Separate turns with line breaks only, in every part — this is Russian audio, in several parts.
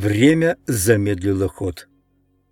Время замедлило ход.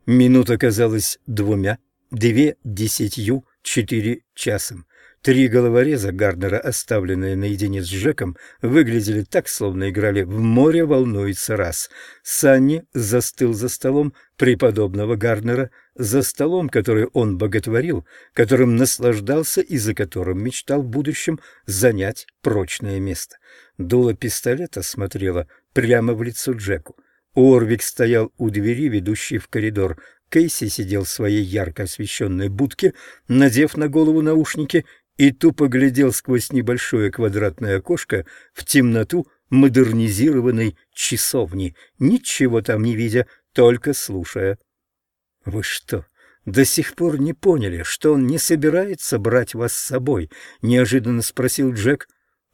Минута казалась двумя, две десятью, четыре часом. Три головореза Гарднера, оставленные наедине с Джеком, выглядели так, словно играли «В море волнуется раз». Санни застыл за столом преподобного Гарднера, за столом, который он боготворил, которым наслаждался и за которым мечтал в будущем занять прочное место. Дуло пистолета смотрело прямо в лицо Джеку. Орвик стоял у двери, ведущей в коридор. Кейси сидел в своей ярко освещенной будке, надев на голову наушники и тупо глядел сквозь небольшое квадратное окошко в темноту модернизированной часовни, ничего там не видя, только слушая. — Вы что, до сих пор не поняли, что он не собирается брать вас с собой? — неожиданно спросил Джек.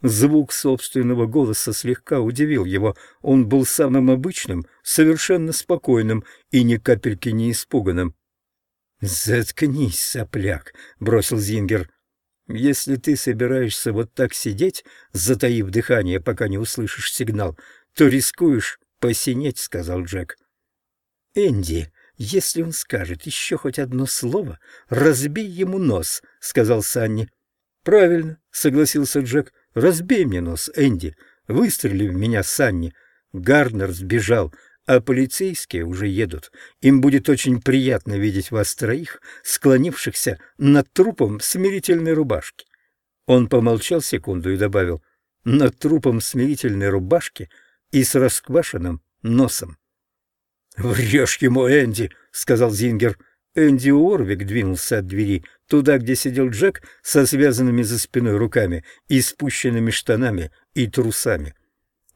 Звук собственного голоса слегка удивил его. Он был самым обычным, совершенно спокойным и ни капельки не испуганным. — Заткнись, сопляк, — бросил Зингер. Если ты собираешься вот так сидеть, затаив дыхание, пока не услышишь сигнал, то рискуешь посинеть, — сказал Джек. — Энди, если он скажет еще хоть одно слово, разбей ему нос, — сказал Санни. — Правильно, — согласился Джек. — Разбей мне нос, Энди. Выстрели в меня, Санни. Гарнер сбежал а полицейские уже едут. Им будет очень приятно видеть вас троих, склонившихся над трупом смирительной рубашки. Он помолчал секунду и добавил «над трупом смирительной рубашки и с расквашенным носом». «Врешь ему, Энди!» — сказал Зингер. Энди Уорвик двинулся от двери, туда, где сидел Джек со связанными за спиной руками и спущенными штанами и трусами.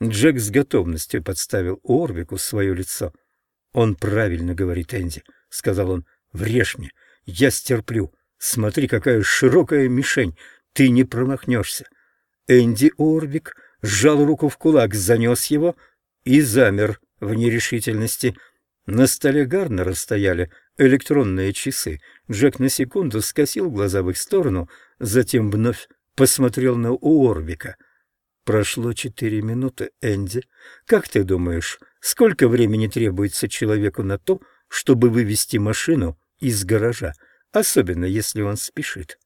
Джек с готовностью подставил Орвику свое лицо. «Он правильно говорит, Энди», — сказал он. «Врежь мне, я стерплю. Смотри, какая широкая мишень, ты не промахнешься». Энди Орвик сжал руку в кулак, занес его и замер в нерешительности. На столе Гарнера стояли электронные часы. Джек на секунду скосил глаза в их сторону, затем вновь посмотрел на Уорвика — Прошло четыре минуты, Энди. Как ты думаешь, сколько времени требуется человеку на то, чтобы вывести машину из гаража, особенно если он спешит?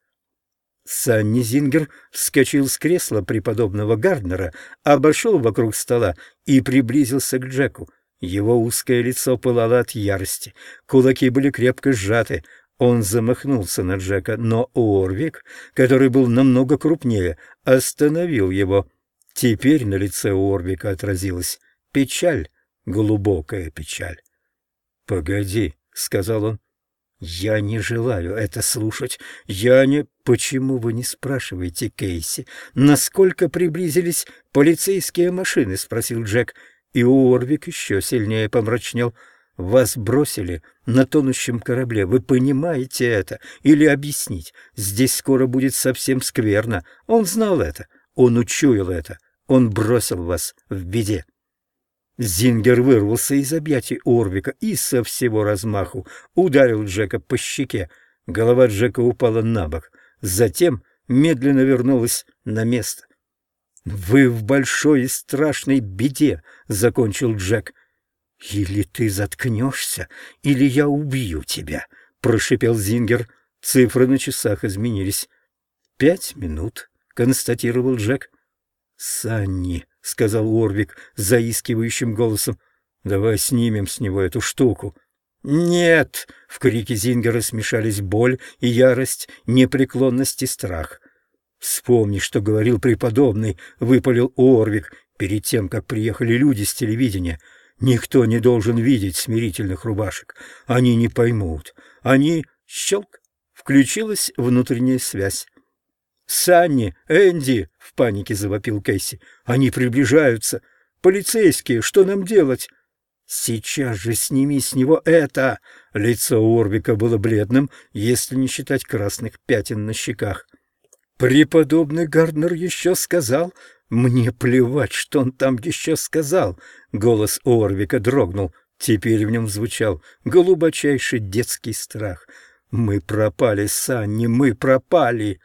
Санни Зингер вскочил с кресла преподобного Гарднера, обошел вокруг стола и приблизился к Джеку. Его узкое лицо пылало от ярости, кулаки были крепко сжаты. Он замахнулся на Джека, но Уорвик, который был намного крупнее, остановил его. Теперь на лице Орвика отразилась печаль, глубокая печаль. «Погоди», — сказал он, — «я не желаю это слушать. Я не...» «Почему вы не спрашиваете Кейси, насколько приблизились полицейские машины?» — спросил Джек. И Уорвик еще сильнее помрачнел. «Вас бросили на тонущем корабле. Вы понимаете это? Или объяснить? Здесь скоро будет совсем скверно. Он знал это. Он учуял это. Он бросил вас в беде. Зингер вырвался из объятий Орвика и со всего размаху ударил Джека по щеке. Голова Джека упала на бок. Затем медленно вернулась на место. «Вы в большой и страшной беде», — закончил Джек. «Или ты заткнешься, или я убью тебя», — прошипел Зингер. Цифры на часах изменились. «Пять минут», — констатировал Джек. «Санни», — сказал Уорвик заискивающим голосом, — «давай снимем с него эту штуку». «Нет!» — в крике Зингера смешались боль и ярость, непреклонность и страх. «Вспомни, что говорил преподобный», — выпалил Уорвик перед тем, как приехали люди с телевидения. «Никто не должен видеть смирительных рубашек. Они не поймут. Они...» Щелк! Включилась внутренняя связь. «Санни! Энди!» — в панике завопил Кейси. «Они приближаются! Полицейские! Что нам делать?» «Сейчас же сними с него это!» Лицо Орвика было бледным, если не считать красных пятен на щеках. «Преподобный Гарднер еще сказал...» «Мне плевать, что он там еще сказал!» Голос Орвика дрогнул. Теперь в нем звучал голубочайший детский страх. «Мы пропали, Санни, мы пропали!»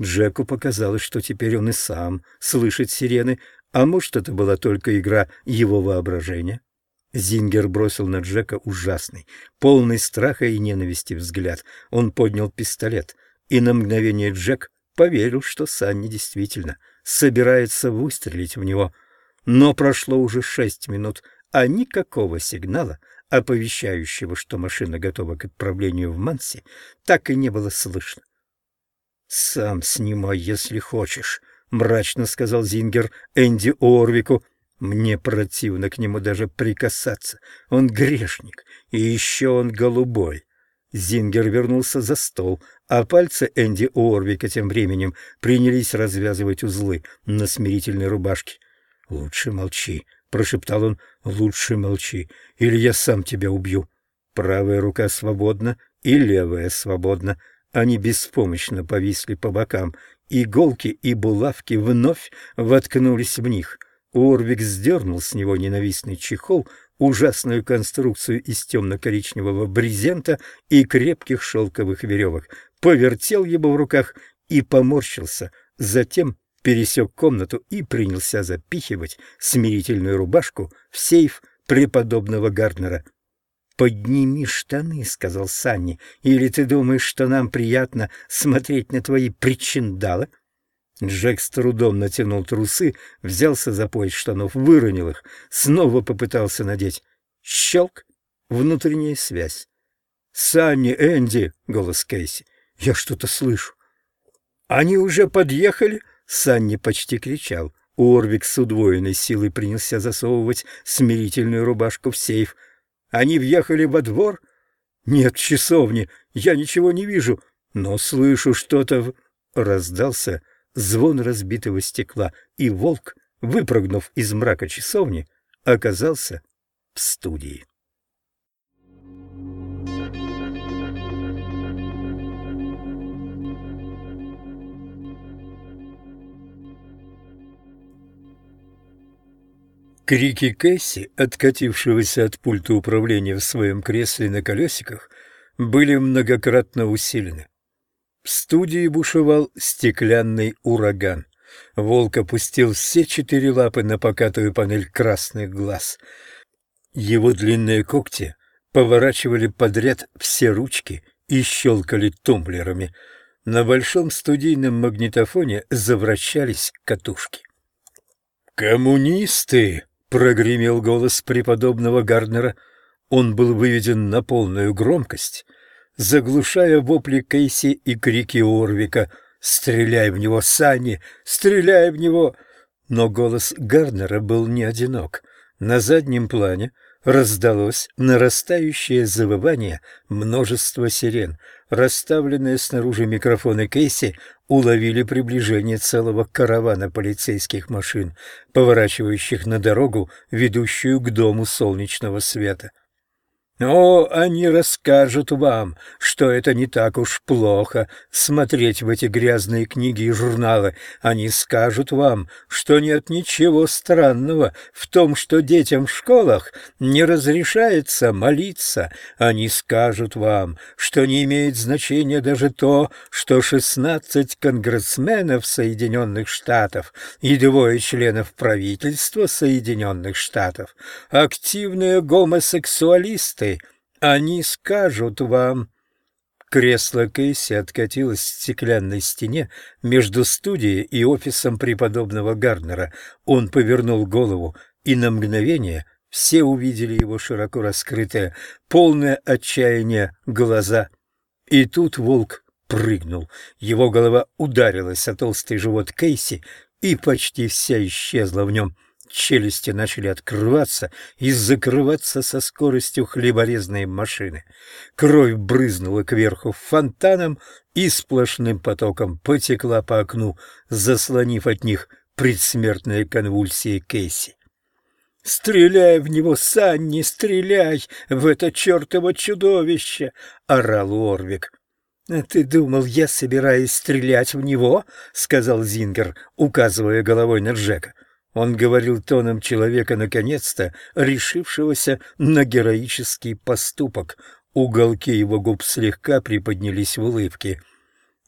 Джеку показалось, что теперь он и сам слышит сирены, а может, это была только игра его воображения. Зингер бросил на Джека ужасный, полный страха и ненависти взгляд. Он поднял пистолет, и на мгновение Джек поверил, что Санни действительно собирается выстрелить в него. Но прошло уже шесть минут, а никакого сигнала, оповещающего, что машина готова к отправлению в Манси, так и не было слышно. «Сам снимай, если хочешь», — мрачно сказал Зингер Энди Орвику. Мне противно к нему даже прикасаться. Он грешник, и еще он голубой. Зингер вернулся за стол, а пальцы Энди Орвика тем временем принялись развязывать узлы на смирительной рубашке. «Лучше молчи», — прошептал он, — «лучше молчи, или я сам тебя убью». Правая рука свободна, и левая свободна. Они беспомощно повисли по бокам. Иголки и булавки вновь воткнулись в них. Орвик сдернул с него ненавистный чехол, ужасную конструкцию из темно-коричневого брезента и крепких шелковых веревок, повертел его в руках и поморщился, затем пересек комнату и принялся запихивать смирительную рубашку в сейф преподобного Гарднера. «Подними штаны», — сказал Санни, — «или ты думаешь, что нам приятно смотреть на твои причиндалы?» Джек с трудом натянул трусы, взялся за пояс штанов, выронил их, снова попытался надеть. Щелк! Внутренняя связь. «Санни, Энди!» — голос Кейси. «Я что-то слышу». «Они уже подъехали?» — Санни почти кричал. Орвик с удвоенной силой принялся засовывать смирительную рубашку в сейф. «Они въехали во двор?» «Нет, часовни, я ничего не вижу, но слышу что-то...» в...» Раздался звон разбитого стекла, и волк, выпрыгнув из мрака часовни, оказался в студии. Крики Кэсси, откатившегося от пульта управления в своем кресле на колесиках, были многократно усилены. В студии бушевал стеклянный ураган. Волк опустил все четыре лапы на покатую панель красных глаз. Его длинные когти поворачивали подряд все ручки и щелкали тумблерами. На большом студийном магнитофоне завращались катушки. «Коммунисты!» — прогремел голос преподобного Гарднера. Он был выведен на полную громкость, заглушая вопли Кейси и крики Орвика «Стреляй в него, Санни! Стреляй в него!» Но голос Гарнера был не одинок. На заднем плане раздалось нарастающее завывание множества сирен. Расставленные снаружи микрофоны Кейси уловили приближение целого каравана полицейских машин, поворачивающих на дорогу, ведущую к дому солнечного света. О, они расскажут вам, что это не так уж плохо смотреть в эти грязные книги и журналы. Они скажут вам, что нет ничего странного в том, что детям в школах не разрешается молиться. Они скажут вам, что не имеет значения даже то, что шестнадцать конгрессменов Соединенных Штатов и двое членов правительства Соединенных Штатов – активные гомосексуалисты. Они скажут вам...» Кресло Кейси откатилось к стеклянной стене между студией и офисом преподобного Гарднера. Он повернул голову, и на мгновение все увидели его широко раскрытое, полное отчаяние глаза. И тут волк прыгнул. Его голова ударилась о толстый живот Кейси, и почти вся исчезла в нем. Челюсти начали открываться и закрываться со скоростью хлеборезной машины. Кровь брызнула кверху фонтаном и сплошным потоком потекла по окну, заслонив от них предсмертные конвульсии Кейси. «Стреляй в него, Санни, стреляй в это чертово чудовище!» — орал Уорвик. «А «Ты думал, я собираюсь стрелять в него?» — сказал Зингер, указывая головой на Джека. Он говорил тоном человека, наконец-то, решившегося на героический поступок. Уголки его губ слегка приподнялись в улыбке.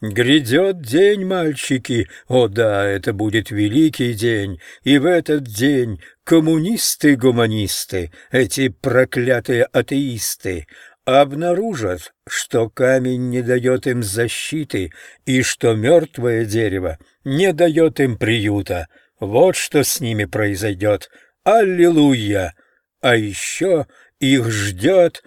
«Грядет день, мальчики! О да, это будет великий день, и в этот день коммунисты-гуманисты, эти проклятые атеисты, обнаружат, что камень не дает им защиты и что мертвое дерево не дает им приюта, вот что с ними произойдет. Аллилуйя! А еще их ждет...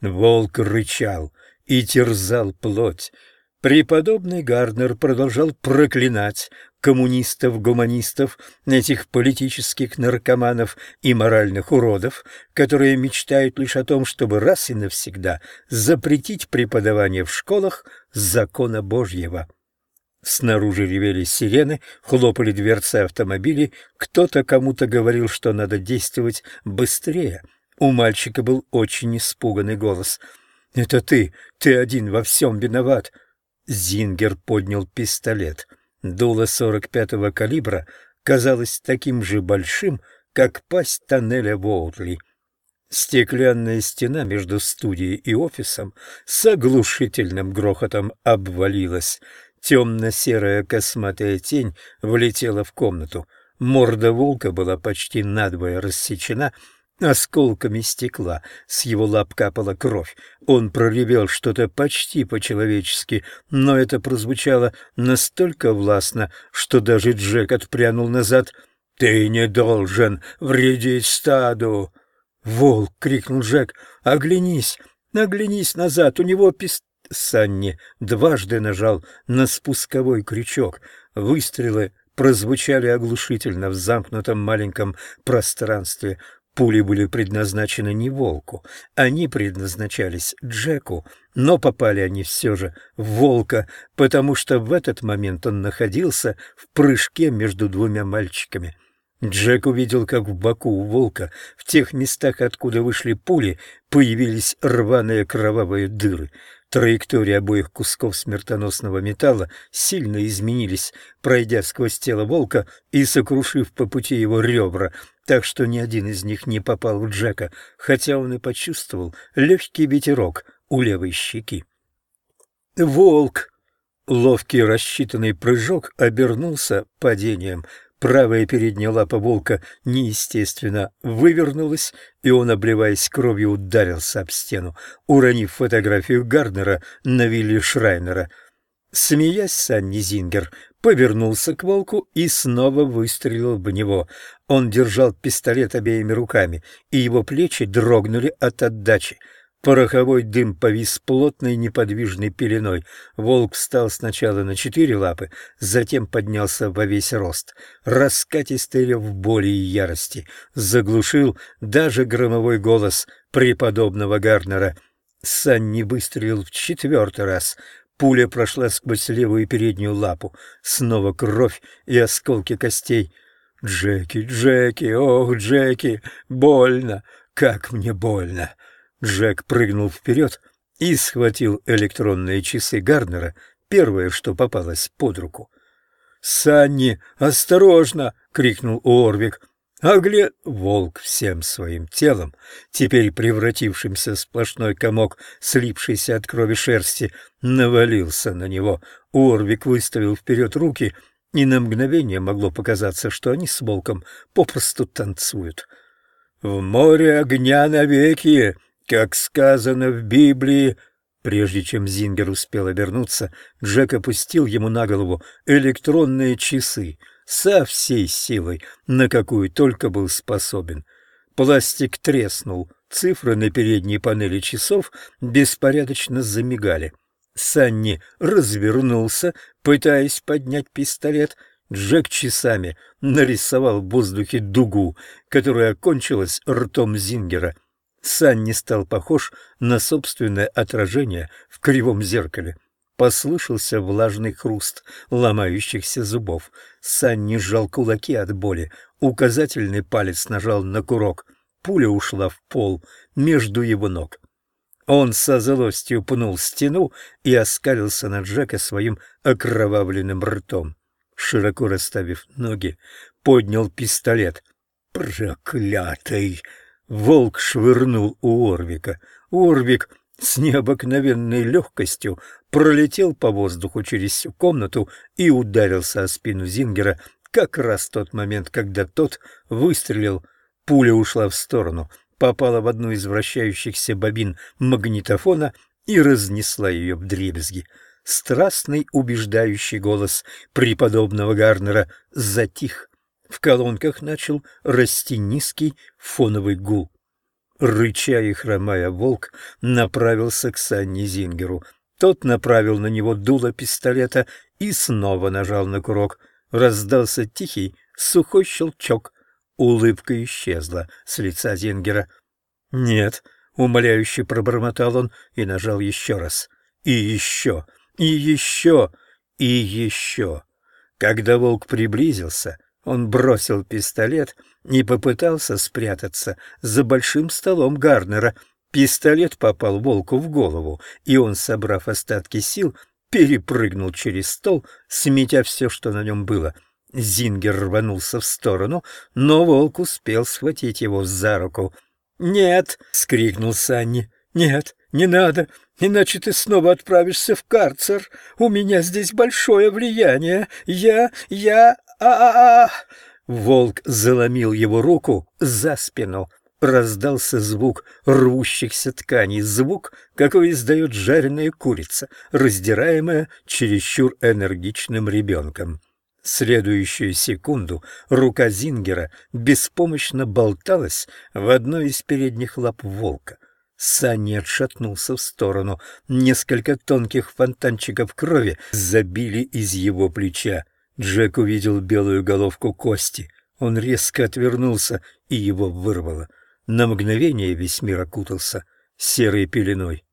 Волк рычал и терзал плоть. Преподобный Гарднер продолжал проклинать коммунистов-гуманистов, этих политических наркоманов и моральных уродов, которые мечтают лишь о том, чтобы раз и навсегда запретить преподавание в школах закона Божьего. Снаружи ревели сирены, хлопали дверцы автомобилей, кто-то кому-то говорил, что надо действовать быстрее. У мальчика был очень испуганный голос. «Это ты! Ты один во всем виноват!» Зингер поднял пистолет. Дуло 45-го калибра казалось таким же большим, как пасть тоннеля Воутли. Стеклянная стена между студией и офисом с оглушительным грохотом обвалилась. Темно-серая косматая тень влетела в комнату. Морда волка была почти надвое рассечена осколками стекла. С его лап капала кровь. Он проревел что-то почти по-человечески, но это прозвучало настолько властно, что даже Джек отпрянул назад. «Ты не должен вредить стаду!» «Волк!» — крикнул Джек. «Оглянись! Оглянись назад! У него пист...» Санни дважды нажал на спусковой крючок. Выстрелы прозвучали оглушительно в замкнутом маленьком пространстве. Пули были предназначены не волку, они предназначались Джеку, но попали они все же в волка, потому что в этот момент он находился в прыжке между двумя мальчиками. Джек увидел, как в боку у волка, в тех местах, откуда вышли пули, появились рваные кровавые дыры. Траектории обоих кусков смертоносного металла сильно изменились, пройдя сквозь тело волка и сокрушив по пути его ребра, так что ни один из них не попал в Джека, хотя он и почувствовал легкий ветерок у левой щеки. «Волк!» Ловкий рассчитанный прыжок обернулся падением. Правая передняя лапа волка неестественно вывернулась, и он, обливаясь кровью, ударился об стену, уронив фотографию Гарднера на Вилли Шрайнера. Смеясь, Санни Зингер повернулся к волку и снова выстрелил в него. Он держал пистолет обеими руками, и его плечи дрогнули от отдачи. Пороховой дым повис плотной неподвижной пеленой. Волк встал сначала на четыре лапы, затем поднялся во весь рост. Раскатистый рев боли и ярости заглушил даже громовой голос преподобного Гарнера. Санни выстрелил в четвертый раз. Пуля прошла сквозь левую переднюю лапу. Снова кровь и осколки костей. «Джеки, Джеки, ох, Джеки, больно, как мне больно!» Джек прыгнул вперед и схватил электронные часы Гарднера, первое, что попалось под руку. «Санни, осторожно!» — крикнул Уорвик. Агле волк всем своим телом, теперь превратившимся в сплошной комок, слипшийся от крови шерсти, навалился на него. Уорвик выставил вперед руки, и на мгновение могло показаться, что они с волком попросту танцуют. «В море огня навеки!» Как сказано в Библии, прежде чем Зингер успел обернуться, Джек опустил ему на голову электронные часы со всей силой, на какую только был способен. Пластик треснул, цифры на передней панели часов беспорядочно замигали. Санни развернулся, пытаясь поднять пистолет. Джек часами нарисовал в воздухе дугу, которая окончилась ртом Зингера — Санни стал похож на собственное отражение в кривом зеркале. Послышался влажный хруст ломающихся зубов. Санни сжал кулаки от боли. Указательный палец нажал на курок. Пуля ушла в пол между его ног. Он со злостью пнул стену и оскалился на Джека своим окровавленным ртом. Широко расставив ноги, поднял пистолет. «Проклятый!» Волк швырнул у Орвика. Орвик с необыкновенной легкостью пролетел по воздуху через всю комнату и ударился о спину Зингера как раз в тот момент, когда тот выстрелил Пуля ушла в сторону, попала в одну из вращающихся бобин магнитофона и разнесла ее в дребезги. Страстный убеждающий голос преподобного Гарнера затих. В колонках начал расти низкий фоновый гул. Рыча и хромая волк направился к Санни Зингеру. Тот направил на него дуло пистолета и снова нажал на курок. Раздался тихий, сухой щелчок. Улыбка исчезла с лица Зингера. «Нет», — умоляюще пробормотал он и нажал еще раз. «И еще, и еще, и еще». Когда волк приблизился, он бросил пистолет и попытался спрятаться за большим столом Гарнера. Пистолет попал волку в голову, и он, собрав остатки сил, перепрыгнул через стол, сметя все, что на нем было. Зингер рванулся в сторону, но волк успел схватить его за руку. «Нет!» — скрикнул Санни. «Нет, не надо, иначе ты снова отправишься в карцер. У меня здесь большое влияние. Я... я... а-а-а!» Волк заломил его руку за спину. Раздался звук рвущихся тканей, звук, какой издает жареная курица, раздираемая чересчур энергичным ребенком. Следующую секунду рука Зингера беспомощно болталась в одной из передних лап волка. Санни отшатнулся в сторону. Несколько тонких фонтанчиков крови забили из его плеча. Джек увидел белую головку кости. Он резко отвернулся, и его вырвало. На мгновение весь мир окутался серой пеленой.